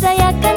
穏やか